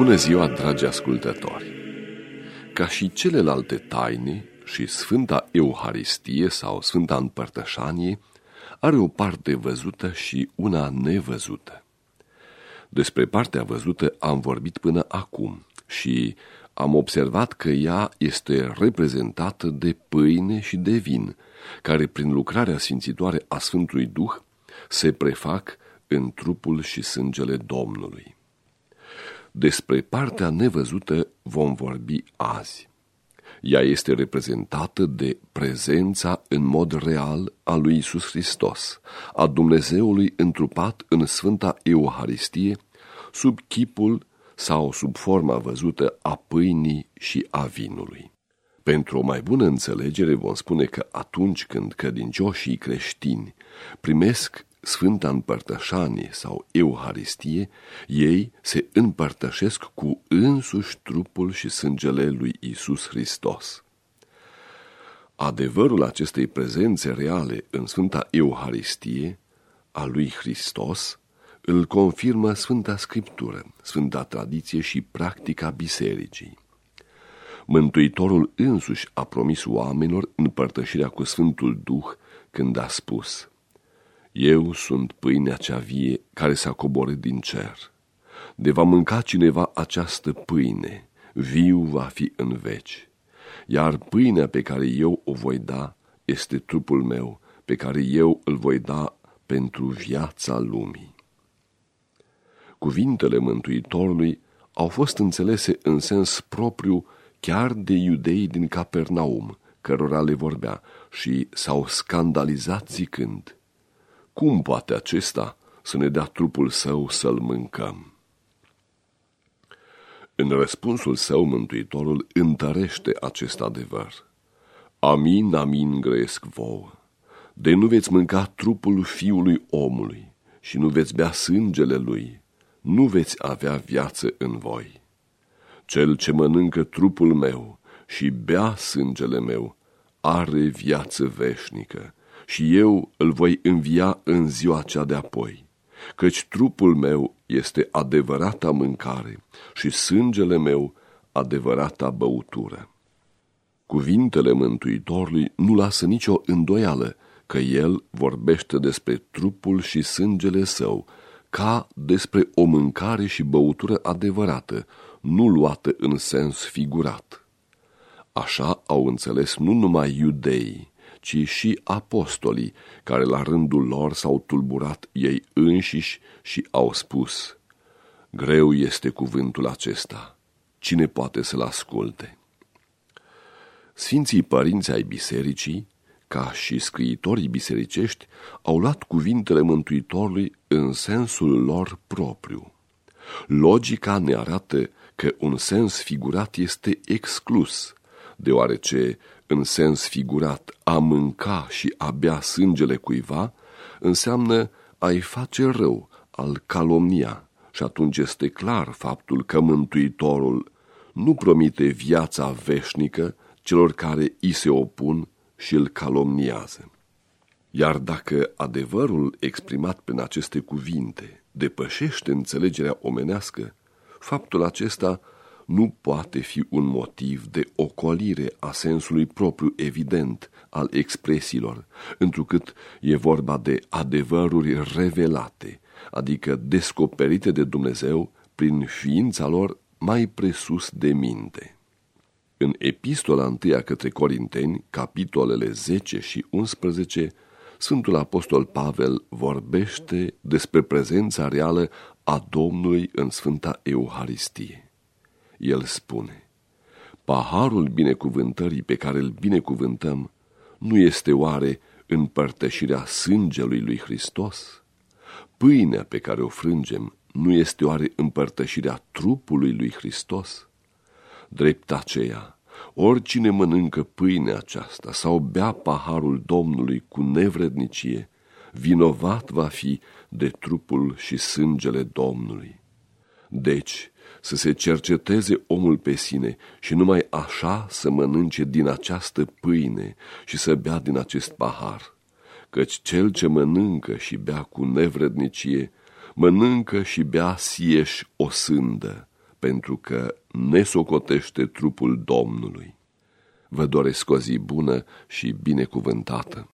Bună ziua, dragi ascultători! Ca și celelalte taine și Sfânta Euharistie sau Sfânta Împărtășanie are o parte văzută și una nevăzută. Despre partea văzută am vorbit până acum și am observat că ea este reprezentată de pâine și de vin, care prin lucrarea sfințitoare a Sfântului Duh se prefac în trupul și sângele Domnului. Despre partea nevăzută vom vorbi azi. Ea este reprezentată de prezența în mod real a lui Isus Hristos, a Dumnezeului întrupat în Sfânta Euharistie, sub chipul sau sub forma văzută a pâinii și a vinului. Pentru o mai bună înțelegere vom spune că atunci când credincioșii creștini primesc Sfânta Împărtășanie sau Euharistie, ei se împărtășesc cu însuși trupul și sângele lui Isus Hristos. Adevărul acestei prezențe reale în Sfânta Euharistie a lui Hristos îl confirmă Sfânta Scriptură, Sfânta Tradiție și practica bisericii. Mântuitorul însuși a promis oamenilor împărtășirea cu Sfântul Duh când a spus Eu sunt pâinea cea vie care s-a coborât din cer. De va mânca cineva această pâine, viu va fi în veci. Iar pâinea pe care eu o voi da este trupul meu, pe care eu îl voi da pentru viața lumii. Cuvintele Mântuitorului au fost înțelese în sens propriu chiar de iudei din Capernaum, cărora le vorbea, și s-au scandalizat zicând, Cum poate acesta să ne dea trupul său să-l mâncăm? În răspunsul său, Mântuitorul întărește acest adevăr. Amin, amin grăiesc vouă, de nu veți mânca trupul fiului omului și nu veți bea sângele lui, nu veți avea viață în voi. Cel ce mănâncă trupul meu și bea sângele meu are viață veșnică și eu îl voi învia în ziua cea de apoi, căci trupul meu este adevărata mâncare și sângele meu adevărata băutură. Cuvintele Mântuitorului nu lasă nicio îndoială că el vorbește despre trupul și sângele său, ca despre o mâncare și băutură adevărată, nu luată în sens figurat. Așa au înțeles nu numai iudeii, ci și apostolii, care la rândul lor s-au tulburat ei înșiși și au spus, Greu este cuvântul acesta, cine poate să-l asculte? Sfinții părinți ai bisericii ca și scriitorii bisericești, au luat cuvintele Mântuitorului în sensul lor propriu. Logica ne arată că un sens figurat este exclus, deoarece în sens figurat a mânca și a bea sângele cuiva înseamnă a-i face rău, al calomnia, și atunci este clar faptul că Mântuitorul nu promite viața veșnică celor care îi se opun și îl calomniază. Iar dacă adevărul exprimat prin aceste cuvinte depășește înțelegerea omenească, faptul acesta nu poate fi un motiv de ocolire a sensului propriu evident al expresiilor, întrucât e vorba de adevăruri revelate, adică descoperite de Dumnezeu prin ființa lor mai presus de minte. În epistola întâia către Corinteni, capitolele 10 și 11, Sfântul Apostol Pavel vorbește despre prezența reală a Domnului în Sfânta Euharistie. El spune, Paharul binecuvântării pe care îl binecuvântăm nu este oare împărtășirea sângelui lui Hristos? Pâinea pe care o frângem nu este oare împărtășirea trupului lui Hristos? Drept aceea, oricine mănâncă pâinea aceasta sau bea paharul Domnului cu nevrednicie, vinovat va fi de trupul și sângele Domnului. Deci, să se cerceteze omul pe sine și numai așa să mănânce din această pâine și să bea din acest pahar, căci cel ce mănâncă și bea cu nevrednicie, mănâncă și bea sieși o sândă, pentru că ne socotește trupul Domnului. Vă doresc o zi bună și binecuvântată.